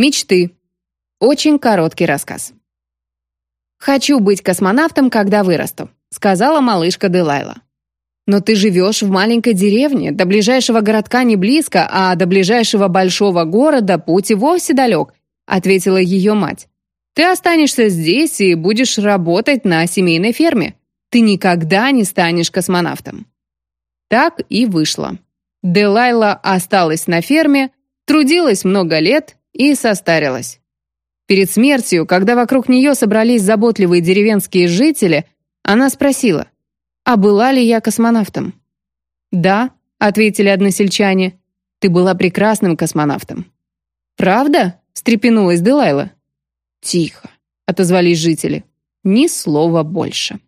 Мечты. Очень короткий рассказ. «Хочу быть космонавтом, когда вырасту», — сказала малышка Делайла. «Но ты живешь в маленькой деревне, до ближайшего городка не близко, а до ближайшего большого города путь и вовсе далек», — ответила ее мать. «Ты останешься здесь и будешь работать на семейной ферме. Ты никогда не станешь космонавтом». Так и вышло. Делайла осталась на ферме, трудилась много лет и состарилась. Перед смертью, когда вокруг нее собрались заботливые деревенские жители, она спросила, «А была ли я космонавтом?» «Да», — ответили односельчане, «ты была прекрасным космонавтом». «Правда?» — встрепенулась Делайла. «Тихо», — отозвались жители. «Ни слова больше».